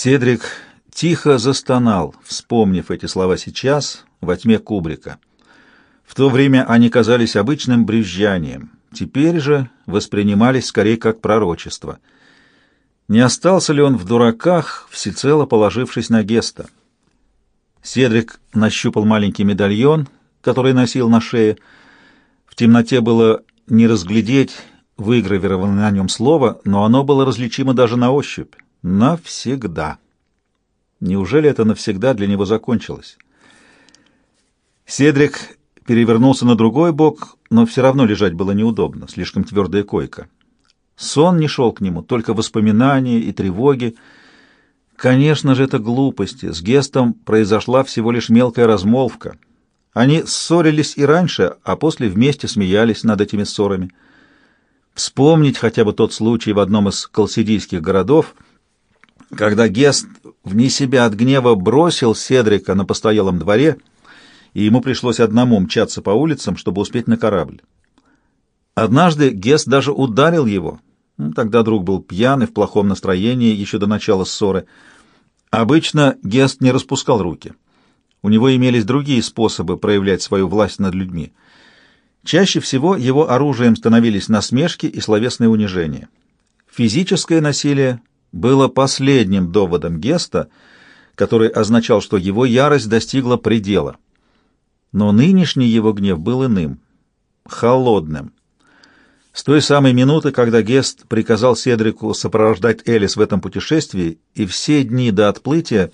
Седрик тихо застонал, вспомнив эти слова сейчас, во тьме кубрика. В то время они казались обычным брюзжанием, теперь же воспринимались скорее как пророчество. Не остался ли он в дураках, всецело положившись на Геста? Седрик нащупал маленький медальон, который носил на шее. В темноте было не разглядеть выгравированное на нем слово, но оно было различимо даже на ощупь. Навсегда. Неужели это навсегда для него закончилось? Седрик перевернулся на другой бок, но все равно лежать было неудобно, слишком твердая койка. Сон не шел к нему, только воспоминания и тревоги. Конечно же, это глупости. С Гестом произошла всего лишь мелкая размолвка. Они ссорились и раньше, а после вместе смеялись над этими ссорами. Вспомнить хотя бы тот случай в одном из колсидийских городов, когда Гест вне себя от гнева бросил Седрика на постоялом дворе, и ему пришлось одному мчаться по улицам, чтобы успеть на корабль. Однажды Гест даже ударил его. Ну, тогда друг был пьян и в плохом настроении еще до начала ссоры. Обычно Гест не распускал руки. У него имелись другие способы проявлять свою власть над людьми — Чаще всего его оружием становились насмешки и словесные унижения. Физическое насилие было последним доводом Геста, который означал, что его ярость достигла предела. Но нынешний его гнев был иным, холодным. С той самой минуты, когда Гест приказал Седрику сопровождать Элис в этом путешествии, и все дни до отплытия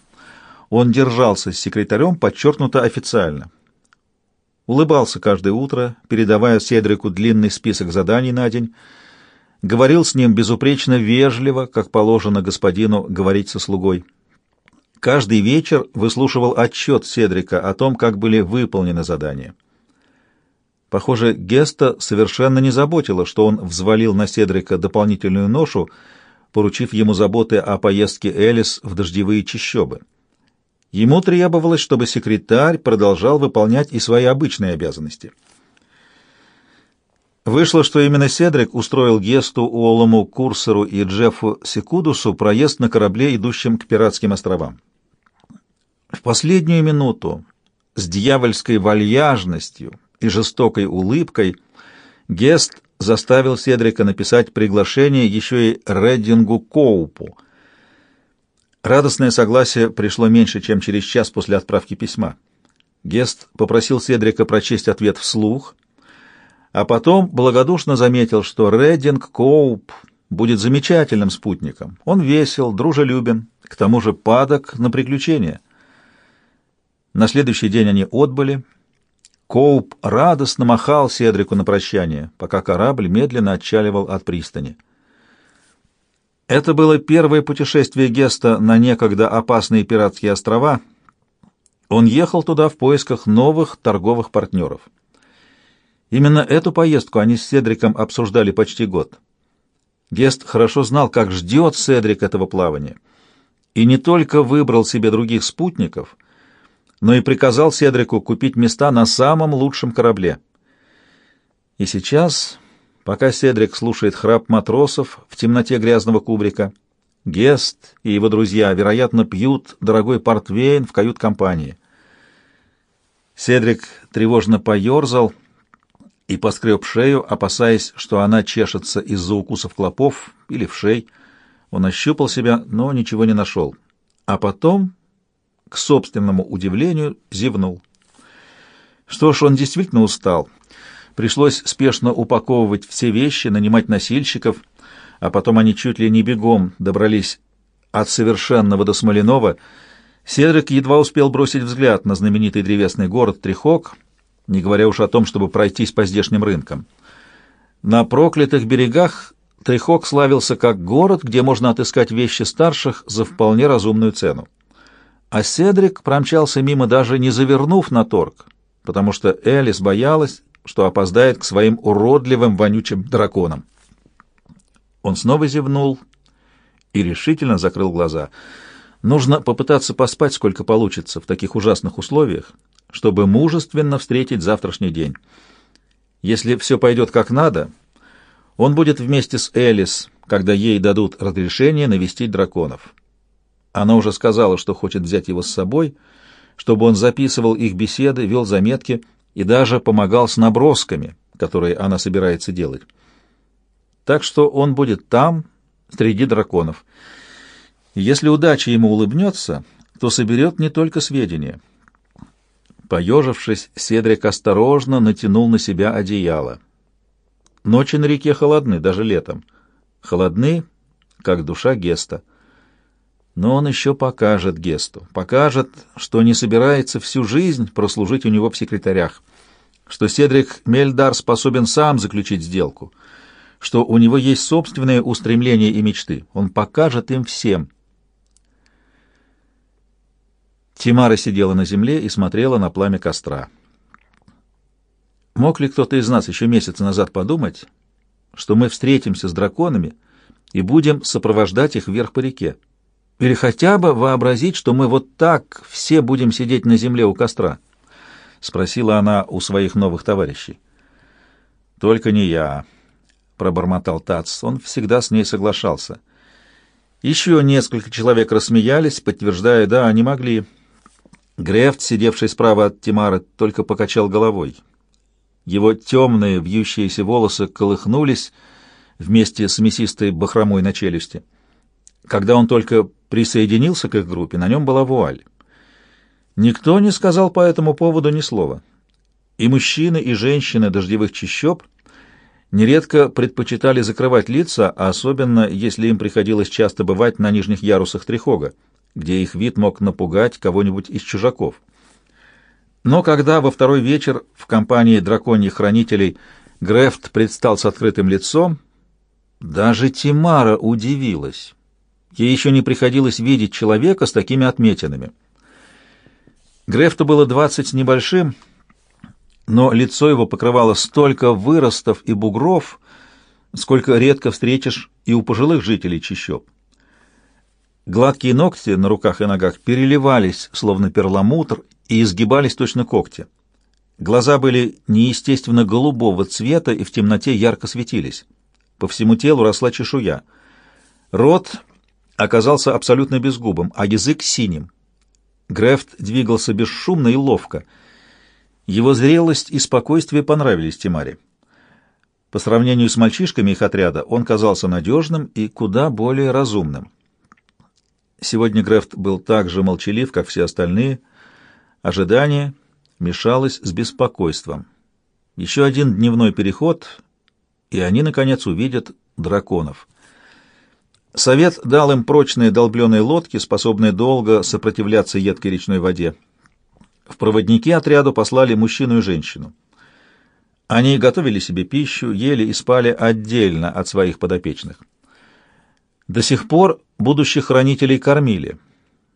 он держался с секретарем подчеркнуто официально, улыбался каждое утро, передавая Седрику длинный список заданий на день, говорил с ним безупречно вежливо, как положено господину говорить со слугой. Каждый вечер выслушивал отчет Седрика о том, как были выполнены задания. Похоже, Геста совершенно не заботило, что он взвалил на Седрика дополнительную ношу, поручив ему заботы о поездке Элис в дождевые чащобы. Ему требовалось, чтобы секретарь продолжал выполнять и свои обычные обязанности. Вышло, что именно Седрик устроил Гесту, Уоллому, Курсеру и Джеффу Секудусу проезд на корабле, идущем к пиратским островам. В последнюю минуту, с дьявольской вальяжностью и жестокой улыбкой, Гест заставил Седрика написать приглашение еще и Реддингу Коупу, Радостное согласие пришло меньше, чем через час после отправки письма. Гест попросил Седрика прочесть ответ вслух, а потом благодушно заметил, что Реддинг Коуп будет замечательным спутником. Он весел, дружелюбен, к тому же падок на приключения. На следующий день они отбыли. Коуп радостно махал Седрику на прощание, пока корабль медленно отчаливал от пристани. Это было первое путешествие Геста на некогда опасные пиратские острова. Он ехал туда в поисках новых торговых партнеров. Именно эту поездку они с Седриком обсуждали почти год. Гест хорошо знал, как ждет Седрик этого плавания, и не только выбрал себе других спутников, но и приказал Седрику купить места на самом лучшем корабле. И сейчас Пока Седрик слушает храп матросов в темноте грязного кубрика, Гест и его друзья, вероятно, пьют дорогой портвейн в кают-компании. Седрик тревожно поерзал и поскреб шею, опасаясь, что она чешется из-за укусов клопов или в шей. Он ощупал себя, но ничего не нашел. А потом, к собственному удивлению, зевнул. Что ж, он действительно устал — Пришлось спешно упаковывать все вещи, нанимать носильщиков, а потом они чуть ли не бегом добрались от совершенного до Смоленова. Седрик едва успел бросить взгляд на знаменитый древесный город Трихок, не говоря уж о том, чтобы пройтись по здешним рынкам. На проклятых берегах Трихок славился как город, где можно отыскать вещи старших за вполне разумную цену. А Седрик промчался мимо, даже не завернув на торг, потому что Элис боялась, что опоздает к своим уродливым вонючим драконам. Он снова зевнул и решительно закрыл глаза. Нужно попытаться поспать, сколько получится в таких ужасных условиях, чтобы мужественно встретить завтрашний день. Если все пойдет как надо, он будет вместе с Элис, когда ей дадут разрешение навестить драконов. Она уже сказала, что хочет взять его с собой, чтобы он записывал их беседы, вел заметки и даже помогал с набросками, которые она собирается делать. Так что он будет там, среди драконов. если удача ему улыбнется, то соберет не только сведения. Поежившись, Седрик осторожно натянул на себя одеяло. Ночи на реке холодны, даже летом. Холодны, как душа Геста. Но он еще покажет Гесту, покажет, что не собирается всю жизнь прослужить у него в секретарях, что Седрик Мельдар способен сам заключить сделку, что у него есть собственные устремления и мечты. Он покажет им всем. Тимара сидела на земле и смотрела на пламя костра. Мог ли кто-то из нас еще месяц назад подумать, что мы встретимся с драконами и будем сопровождать их вверх по реке? Или хотя бы вообразить, что мы вот так все будем сидеть на земле у костра? Спросила она у своих новых товарищей. Только не я, пробормотал Тац. Он всегда с ней соглашался. Еще несколько человек рассмеялись, подтверждая, да, они могли. Грефт, сидевший справа от Тимара, только покачал головой. Его темные вьющиеся волосы колыхнулись вместе с мясистой бахромой на челюсти. Когда он только присоединился к их группе, на нем была вуаль. Никто не сказал по этому поводу ни слова. И мужчины, и женщины дождевых чащоб нередко предпочитали закрывать лица, особенно если им приходилось часто бывать на нижних ярусах Трихога, где их вид мог напугать кого-нибудь из чужаков. Но когда во второй вечер в компании драконьих хранителей Грефт предстал с открытым лицом, даже Тимара удивилась. Ей еще не приходилось видеть человека с такими отметинами. Грефту было двадцать с небольшим, но лицо его покрывало столько выростов и бугров, сколько редко встретишь и у пожилых жителей чащоб. Гладкие ногти на руках и ногах переливались, словно перламутр, и изгибались точно когти. Глаза были неестественно голубого цвета и в темноте ярко светились. По всему телу росла чешуя. Рот оказался абсолютно безгубым, а язык синим. Грефт двигался бесшумно и ловко. Его зрелость и спокойствие понравились Тимаре. По сравнению с мальчишками их отряда он казался надежным и куда более разумным. Сегодня Грефт был так же молчалив, как все остальные. Ожидание мешалось с беспокойством. Еще один дневной переход, и они, наконец, увидят драконов. Совет дал им прочные долбленные лодки, способные долго сопротивляться едкой речной воде. В проводники отряду послали мужчину и женщину. Они готовили себе пищу, ели и спали отдельно от своих подопечных. До сих пор будущих хранителей кормили,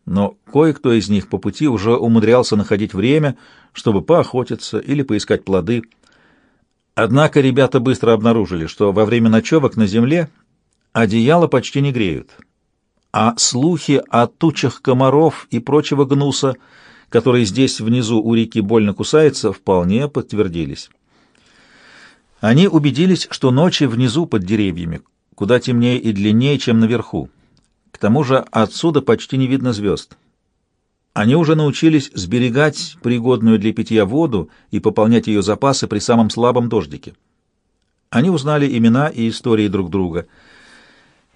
но кое-кто из них по пути уже умудрялся находить время, чтобы поохотиться или поискать плоды. Однако ребята быстро обнаружили, что во время ночевок на земле одеяло почти не греют, а слухи о тучах комаров и прочего гнуса, который здесь внизу у реки больно кусается, вполне подтвердились. Они убедились, что ночи внизу под деревьями куда темнее и длиннее, чем наверху. К тому же отсюда почти не видно звезд. Они уже научились сберегать пригодную для питья воду и пополнять ее запасы при самом слабом дождике. Они узнали имена и истории друг друга.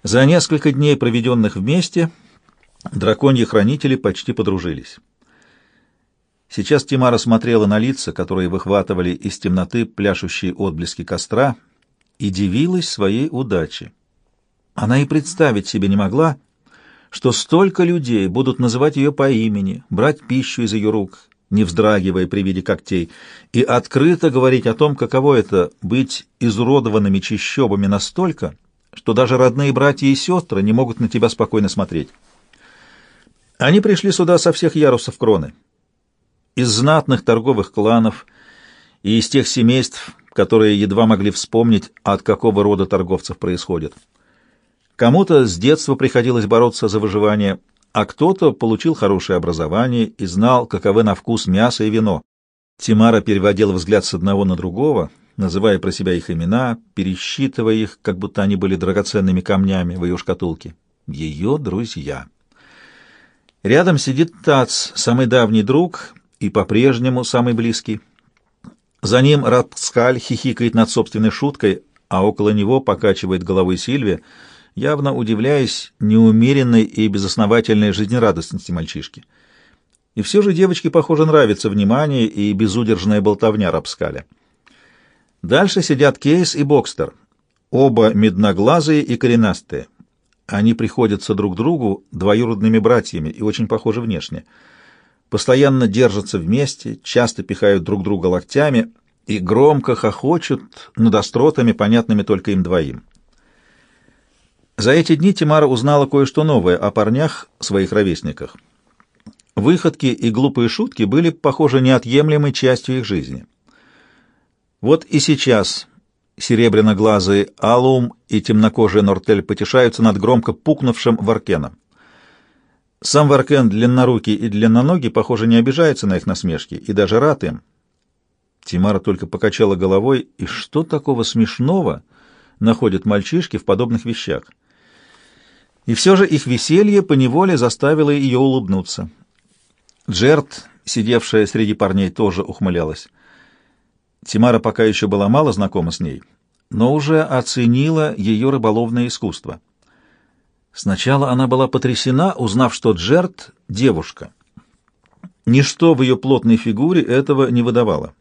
За несколько дней, проведенных вместе, драконьи хранители почти подружились. Сейчас Тимара смотрела на лица, которые выхватывали из темноты пляшущие отблески костра — и дивилась своей удаче. Она и представить себе не могла, что столько людей будут называть ее по имени, брать пищу из ее рук, не вздрагивая при виде когтей, и открыто говорить о том, каково это — быть изуродованными чищобами настолько, что даже родные братья и сестры не могут на тебя спокойно смотреть. Они пришли сюда со всех ярусов кроны, из знатных торговых кланов и из тех семейств, которые едва могли вспомнить, от какого рода торговцев происходят. Кому-то с детства приходилось бороться за выживание, а кто-то получил хорошее образование и знал, каковы на вкус мясо и вино. Тимара переводила взгляд с одного на другого, называя про себя их имена, пересчитывая их, как будто они были драгоценными камнями в ее шкатулке. Ее друзья. Рядом сидит Тац, самый давний друг и по-прежнему самый близкий. За ним Рапскаль хихикает над собственной шуткой, а около него покачивает головой Сильвия, явно удивляясь неумеренной и безосновательной жизнерадостности мальчишки. И все же девочке, похоже, нравится внимание и безудержная болтовня Рапскаля. Дальше сидят Кейс и Бокстер, оба медноглазые и коренастые. Они приходятся друг другу двоюродными братьями и очень похожи внешне. Постоянно держатся вместе, часто пихают друг друга локтями и громко хохочут над остротами, понятными только им двоим. За эти дни Тимара узнала кое-что новое о парнях, своих ровесниках. Выходки и глупые шутки были, похоже, неотъемлемой частью их жизни. Вот и сейчас серебряноглазые Алум и темнокожий Нортель потешаются над громко пукнувшим Варкеном. Сам Варкен длиннорукий и длинноногий, похоже, не обижается на их насмешки и даже рад им. Тимара только покачала головой, и что такого смешного находят мальчишки в подобных вещах? И все же их веселье поневоле заставило ее улыбнуться. Джерт, сидевшая среди парней, тоже ухмылялась. Тимара пока еще была мало знакома с ней, но уже оценила ее рыболовное искусство. Сначала она была потрясена, узнав, что Джерт — девушка. Ничто в ее плотной фигуре этого не выдавало.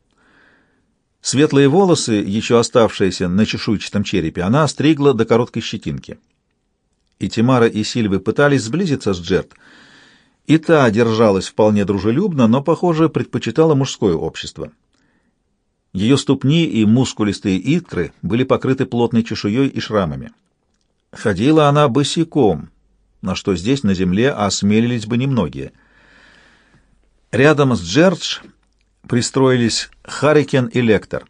Светлые волосы, еще оставшиеся на чешуйчатом черепе, она остригла до короткой щетинки. И Тимара, и Сильвы пытались сблизиться с Джерт, и та держалась вполне дружелюбно, но, похоже, предпочитала мужское общество. Ее ступни и мускулистые искры были покрыты плотной чешуей и шрамами. Ходила она босиком, на что здесь, на земле, осмелились бы немногие. Рядом с Джердж пристроились Харрикен и Лектор.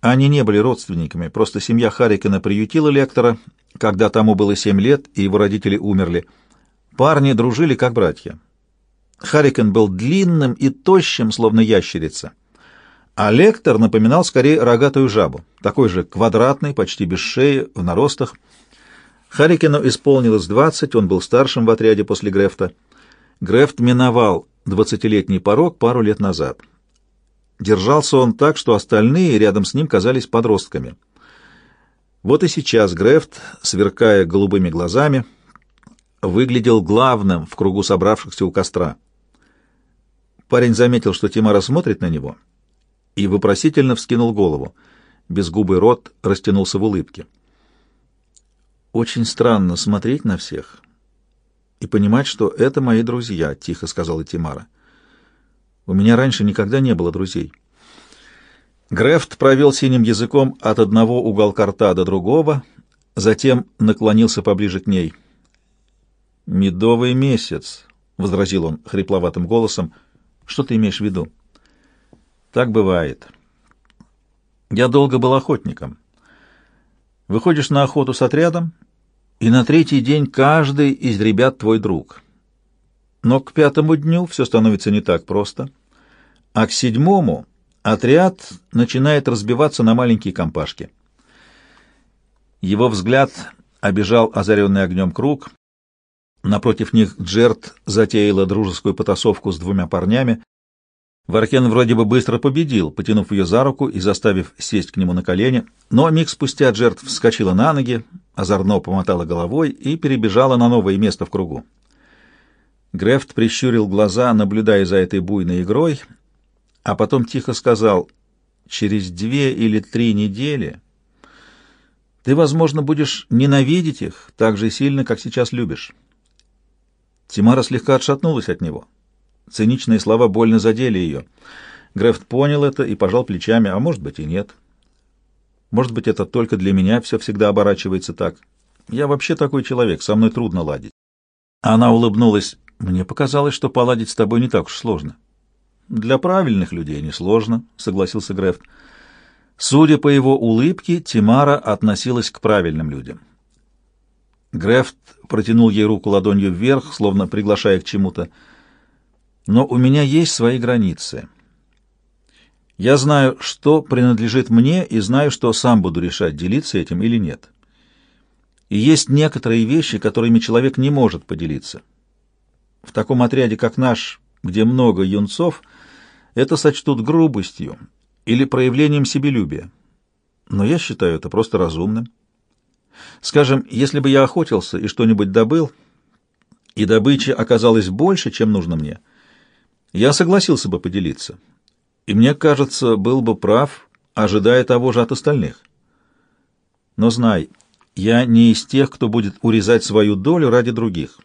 Они не были родственниками, просто семья Харрикена приютила Лектора, когда тому было семь лет, и его родители умерли. Парни дружили как братья. Харрикен был длинным и тощим, словно ящерица а лектор напоминал скорее рогатую жабу, такой же квадратный, почти без шеи, в наростах. Харикину исполнилось двадцать, он был старшим в отряде после Грефта. Грефт миновал двадцатилетний порог пару лет назад. Держался он так, что остальные рядом с ним казались подростками. Вот и сейчас Грефт, сверкая голубыми глазами, выглядел главным в кругу собравшихся у костра. Парень заметил, что Тимара смотрит на него — и вопросительно вскинул голову. Безгубый рот растянулся в улыбке. «Очень странно смотреть на всех и понимать, что это мои друзья», — тихо сказала Тимара. «У меня раньше никогда не было друзей». Грефт провел синим языком от одного уголка рта до другого, затем наклонился поближе к ней. «Медовый месяц», — возразил он хрипловатым голосом. «Что ты имеешь в виду?» Так бывает. Я долго был охотником. Выходишь на охоту с отрядом, и на третий день каждый из ребят твой друг. Но к пятому дню все становится не так просто, а к седьмому отряд начинает разбиваться на маленькие компашки. Его взгляд обежал озаренный огнем круг. Напротив них Джерт затеяла дружескую потасовку с двумя парнями, Варкен вроде бы быстро победил, потянув ее за руку и заставив сесть к нему на колени, но миг спустя жертв вскочила на ноги, озорно помотала головой и перебежала на новое место в кругу. Грефт прищурил глаза, наблюдая за этой буйной игрой, а потом тихо сказал, «Через две или три недели ты, возможно, будешь ненавидеть их так же сильно, как сейчас любишь». Тимара слегка отшатнулась от него. Циничные слова больно задели ее. Грефт понял это и пожал плечами, а может быть и нет. Может быть, это только для меня все всегда оборачивается так. Я вообще такой человек, со мной трудно ладить. Она улыбнулась. Мне показалось, что поладить с тобой не так уж сложно. Для правильных людей несложно, согласился Грефт. Судя по его улыбке, Тимара относилась к правильным людям. Грефт протянул ей руку ладонью вверх, словно приглашая к чему-то. Но у меня есть свои границы. Я знаю, что принадлежит мне, и знаю, что сам буду решать, делиться этим или нет. И есть некоторые вещи, которыми человек не может поделиться. В таком отряде, как наш, где много юнцов, это сочтут грубостью или проявлением себелюбия. Но я считаю это просто разумным. Скажем, если бы я охотился и что-нибудь добыл, и добычи оказалось больше, чем нужно мне, я согласился бы поделиться. И мне кажется, был бы прав, ожидая того же от остальных. Но знай, я не из тех, кто будет урезать свою долю ради других.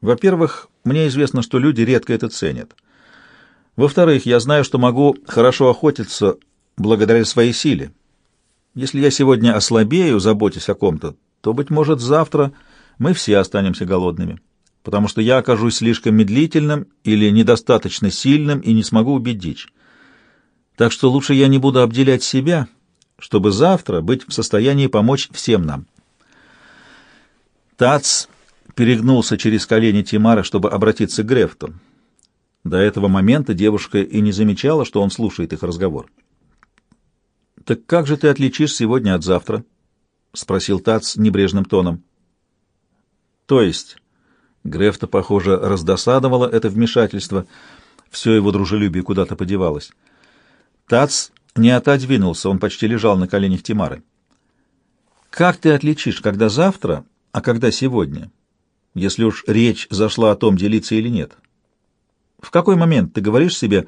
Во-первых, мне известно, что люди редко это ценят. Во-вторых, я знаю, что могу хорошо охотиться благодаря своей силе. Если я сегодня ослабею, заботясь о ком-то, то, быть может, завтра мы все останемся голодными, потому что я окажусь слишком медлительным или недостаточно сильным и не смогу убить дичь. Так что лучше я не буду обделять себя, чтобы завтра быть в состоянии помочь всем нам. Тац перегнулся через колени Тимара, чтобы обратиться к Грефту. До этого момента девушка и не замечала, что он слушает их разговор. «Так как же ты отличишь сегодня от завтра?» — спросил Тац небрежным тоном. «То есть...» Грефта, похоже, раздосадовало это вмешательство. Все его дружелюбие куда-то подевалось. Тац не отодвинулся, он почти лежал на коленях Тимары. «Как ты отличишь, когда завтра, а когда сегодня, если уж речь зашла о том, делиться или нет? В какой момент ты говоришь себе,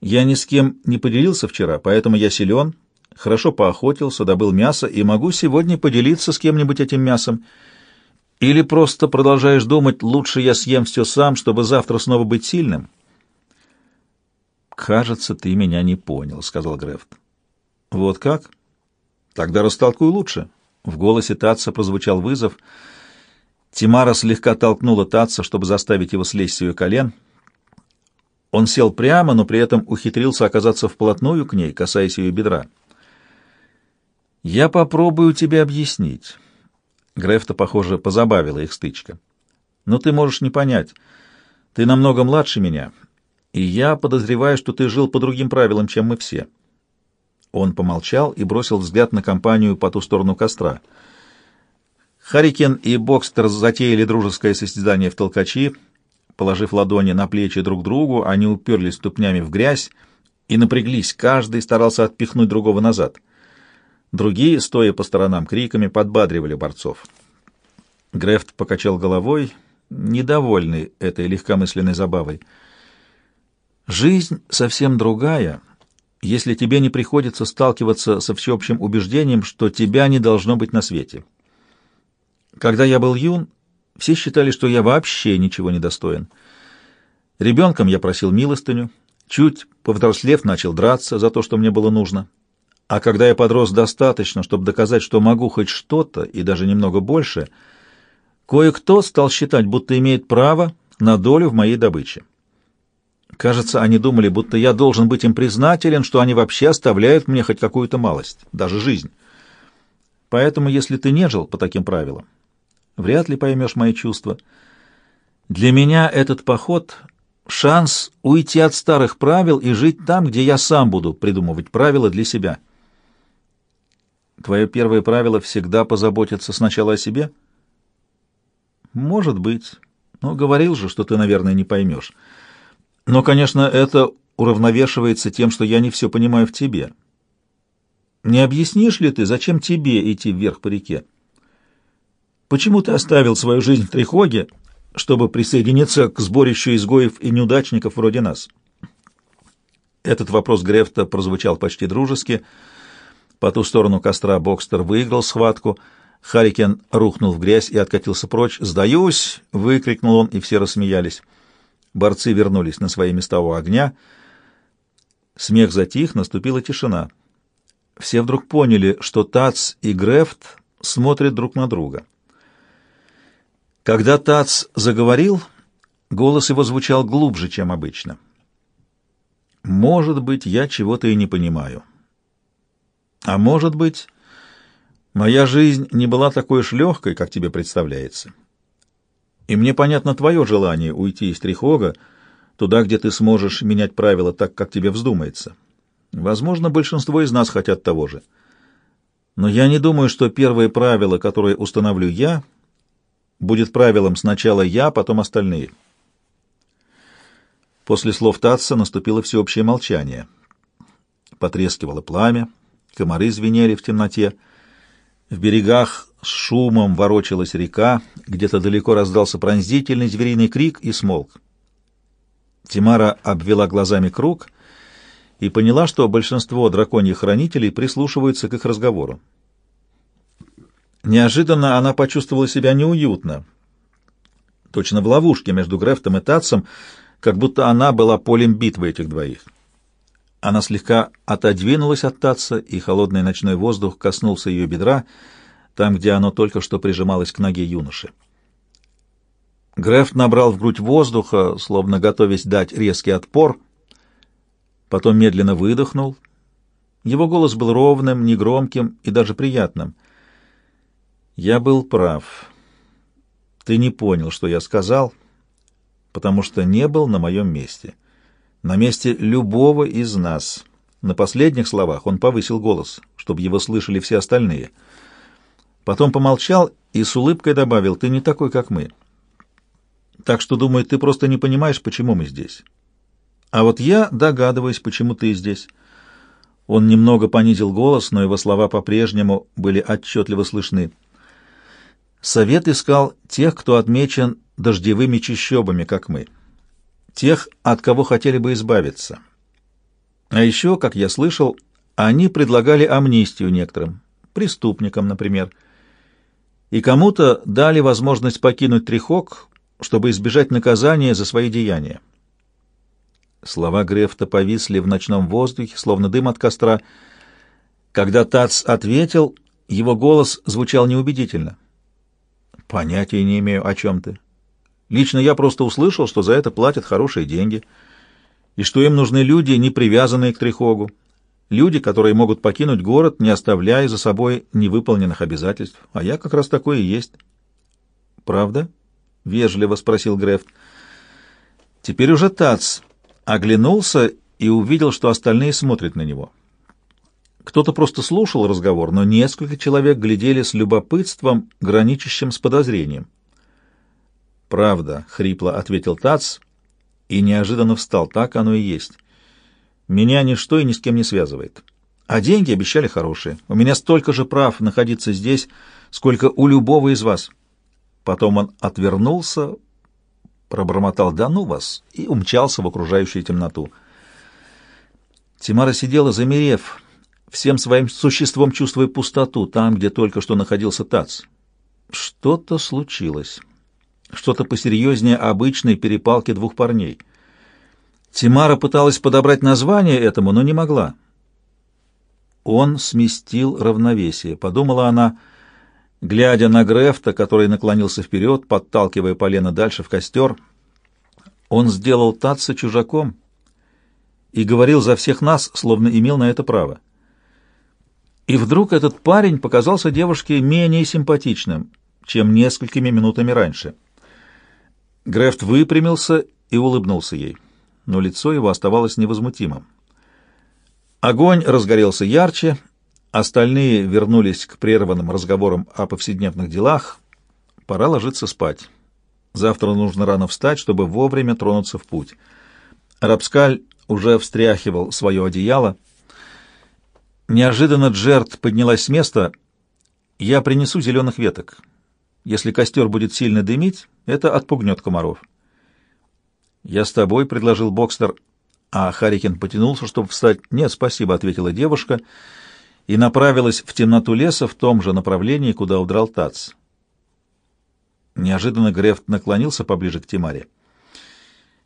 я ни с кем не поделился вчера, поэтому я силен, хорошо поохотился, добыл мясо и могу сегодня поделиться с кем-нибудь этим мясом. Или просто продолжаешь думать, лучше я съем все сам, чтобы завтра снова быть сильным? «Кажется, ты меня не понял», — сказал Грефт. «Вот как? Тогда растолкуй лучше». В голосе Татца прозвучал вызов. Тимара слегка толкнула Татца, чтобы заставить его слезть с ее колен. Он сел прямо, но при этом ухитрился оказаться вплотную к ней, касаясь ее бедра. «Я попробую тебе объяснить». Грефта, похоже, позабавила их стычка. «Но ты можешь не понять. Ты намного младше меня, и я подозреваю, что ты жил по другим правилам, чем мы все». Он помолчал и бросил взгляд на компанию по ту сторону костра. Харикен и Бокстер затеяли дружеское состязание в толкачи. Положив ладони на плечи друг другу, они уперлись ступнями в грязь и напряглись. Каждый старался отпихнуть другого назад — Другие, стоя по сторонам криками, подбадривали борцов. Грефт покачал головой, недовольный этой легкомысленной забавой. «Жизнь совсем другая, если тебе не приходится сталкиваться со всеобщим убеждением, что тебя не должно быть на свете. Когда я был юн, все считали, что я вообще ничего не достоин. Ребенком я просил милостыню, чуть повзрослев начал драться за то, что мне было нужно». А когда я подрос достаточно, чтобы доказать, что могу хоть что-то и даже немного больше, кое-кто стал считать, будто имеет право на долю в моей добыче. Кажется, они думали, будто я должен быть им признателен, что они вообще оставляют мне хоть какую-то малость, даже жизнь. Поэтому, если ты не жил по таким правилам, вряд ли поймешь мои чувства. Для меня этот поход — шанс уйти от старых правил и жить там, где я сам буду придумывать правила для себя». Твое первое правило всегда позаботиться сначала о себе? Может быть. Но говорил же, что ты, наверное, не поймешь. Но, конечно, это уравновешивается тем, что я не все понимаю в тебе. Не объяснишь ли ты, зачем тебе идти вверх по реке? Почему ты оставил свою жизнь в Трихоге, чтобы присоединиться к сборищу изгоев и неудачников вроде нас? Этот вопрос Грефта прозвучал почти дружески, — по ту сторону костра Бокстер выиграл схватку. Харикен рухнул в грязь и откатился прочь. «Сдаюсь!» — выкрикнул он, и все рассмеялись. Борцы вернулись на свои места у огня. Смех затих, наступила тишина. Все вдруг поняли, что Тац и Грефт смотрят друг на друга. Когда Тац заговорил, голос его звучал глубже, чем обычно. «Может быть, я чего-то и не понимаю». А может быть, моя жизнь не была такой уж легкой, как тебе представляется. И мне понятно твое желание уйти из Трихога, туда, где ты сможешь менять правила так, как тебе вздумается. Возможно, большинство из нас хотят того же. Но я не думаю, что первое правило, которое установлю я, будет правилом сначала я, потом остальные. После слов Татца наступило всеобщее молчание. Потрескивало пламя, комары звенели в темноте. В берегах с шумом ворочалась река, где-то далеко раздался пронзительный звериный крик и смолк. Тимара обвела глазами круг и поняла, что большинство драконьих хранителей прислушиваются к их разговору. Неожиданно она почувствовала себя неуютно. Точно в ловушке между Грефтом и Татсом, как будто она была полем битвы этих двоих. Она слегка отодвинулась от Татса, и холодный ночной воздух коснулся ее бедра, там, где оно только что прижималось к ноге юноши. Грефт набрал в грудь воздуха, словно готовясь дать резкий отпор, потом медленно выдохнул. Его голос был ровным, негромким и даже приятным. «Я был прав. Ты не понял, что я сказал, потому что не был на моем месте. На месте любого из нас». На последних словах он повысил голос, чтобы его слышали все остальные. Потом помолчал и с улыбкой добавил, «Ты не такой, как мы». Так что, думаю, ты просто не понимаешь, почему мы здесь. А вот я догадываюсь, почему ты здесь. Он немного понизил голос, но его слова по-прежнему были отчетливо слышны. Совет искал тех, кто отмечен дождевыми чащобами, как мы. Тех, от кого хотели бы избавиться. А еще, как я слышал, они предлагали амнистию некоторым, преступникам, например. И кому-то дали возможность покинуть Трихок, чтобы избежать наказания за свои деяния. Слова Грефта повисли в ночном воздухе, словно дым от костра. Когда Тац ответил, его голос звучал неубедительно. «Понятия не имею, о чем ты. Лично я просто услышал, что за это платят хорошие деньги, и что им нужны люди, не привязанные к Трихогу, люди, которые могут покинуть город, не оставляя за собой невыполненных обязательств. А я как раз такой и есть». «Правда?» — вежливо спросил Грефт. Теперь уже Тац оглянулся и увидел, что остальные смотрят на него. Кто-то просто слушал разговор, но несколько человек глядели с любопытством, граничащим с подозрением. «Правда», — хрипло ответил Тац и неожиданно встал. «Так оно и есть. Меня ничто и ни с кем не связывает. А деньги обещали хорошие. У меня столько же прав находиться здесь, сколько у любого из вас». Потом он отвернулся, пробормотал «да ну вас» и умчался в окружающую темноту. Тимара сидела, замерев, всем своим существом чувствуя пустоту, там, где только что находился Тац. Что-то случилось. Что-то посерьезнее обычной перепалки двух парней. Тимара пыталась подобрать название этому, но не могла. Он сместил равновесие, подумала она, — Глядя на Грефта, который наклонился вперед, подталкивая полено дальше в костер, он сделал Татца чужаком и говорил за всех нас, словно имел на это право. И вдруг этот парень показался девушке менее симпатичным, чем несколькими минутами раньше. Грефт выпрямился и улыбнулся ей, но лицо его оставалось невозмутимым. Огонь разгорелся ярче, Остальные вернулись к прерванным разговорам о повседневных делах. Пора ложиться спать. Завтра нужно рано встать, чтобы вовремя тронуться в путь. Рапскаль уже встряхивал свое одеяло. Неожиданно Джерт поднялась с места. «Я принесу зеленых веток. Если костер будет сильно дымить, это отпугнет комаров». «Я с тобой», — предложил Бокстер, а Харикин потянулся, чтобы встать. «Нет, спасибо», — ответила девушка, — и направилась в темноту леса в том же направлении, куда удрал Тац. Неожиданно Грефт наклонился поближе к Тимаре.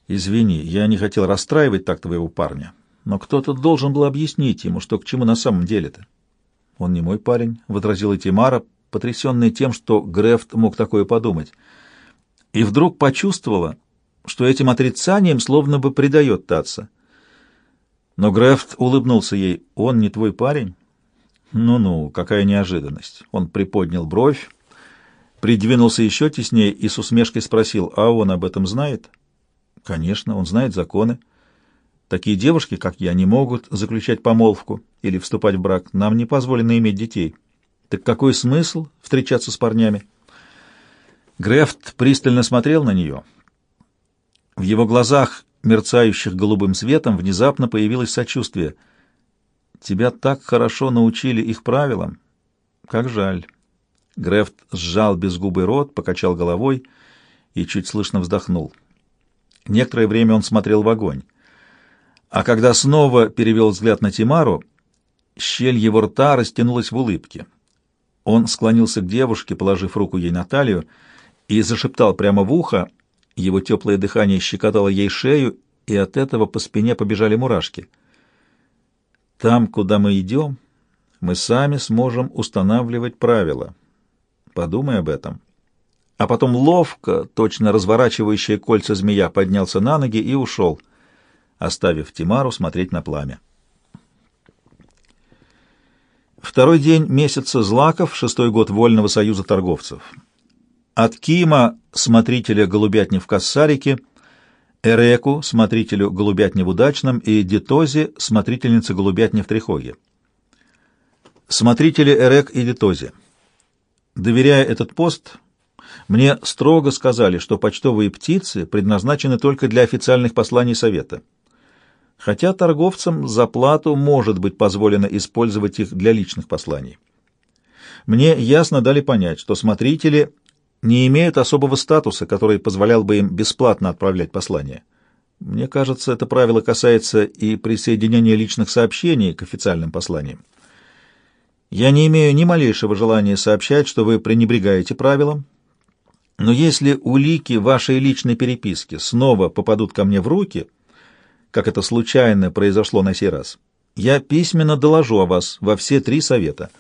«Извини, я не хотел расстраивать так твоего парня, но кто-то должен был объяснить ему, что к чему на самом деле-то». «Он не мой парень», — возразила Тимара, потрясенная тем, что Грефт мог такое подумать. И вдруг почувствовала, что этим отрицанием словно бы предает Татца. Но Грефт улыбнулся ей. «Он не твой парень?» Ну-ну, какая неожиданность. Он приподнял бровь, придвинулся еще теснее и с усмешкой спросил, а он об этом знает? Конечно, он знает законы. Такие девушки, как я, не могут заключать помолвку или вступать в брак. Нам не позволено иметь детей. Так какой смысл встречаться с парнями? Грефт пристально смотрел на нее. В его глазах мерцающих голубым светом, внезапно появилось сочувствие. «Тебя так хорошо научили их правилам. Как жаль». Грефт сжал безгубый рот, покачал головой и чуть слышно вздохнул. Некоторое время он смотрел в огонь. А когда снова перевел взгляд на Тимару, щель его рта растянулась в улыбке. Он склонился к девушке, положив руку ей на талию, и зашептал прямо в ухо. Его теплое дыхание щекотало ей шею, и от этого по спине побежали мурашки. «Там, куда мы идем, мы сами сможем устанавливать правила. Подумай об этом». А потом ловко, точно разворачивающая кольца змея, поднялся на ноги и ушел, оставив Тимару смотреть на пламя. Второй день месяца Злаков, шестой год Вольного союза торговцев. От Кима, смотрителя голубятни в Кассарике, Эреку, смотрителю голубятни в Удачном, и Детозе, смотрительнице голубятни в Трихоге. Смотрители Эрек и Детозе. Доверяя этот пост, мне строго сказали, что почтовые птицы предназначены только для официальных посланий Совета. Хотя торговцам за плату может быть позволено использовать их для личных посланий. Мне ясно дали понять, что смотрители не имеют особого статуса, который позволял бы им бесплатно отправлять послания. Мне кажется, это правило касается и присоединения личных сообщений к официальным посланиям. Я не имею ни малейшего желания сообщать, что вы пренебрегаете правилам, но если улики вашей личной переписки снова попадут ко мне в руки, как это случайно произошло на сей раз, я письменно доложу о вас во все три совета.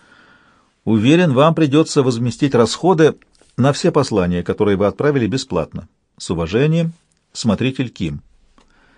Уверен, вам придется возместить расходы на все послания, которые вы отправили бесплатно. С уважением, смотритель Ким.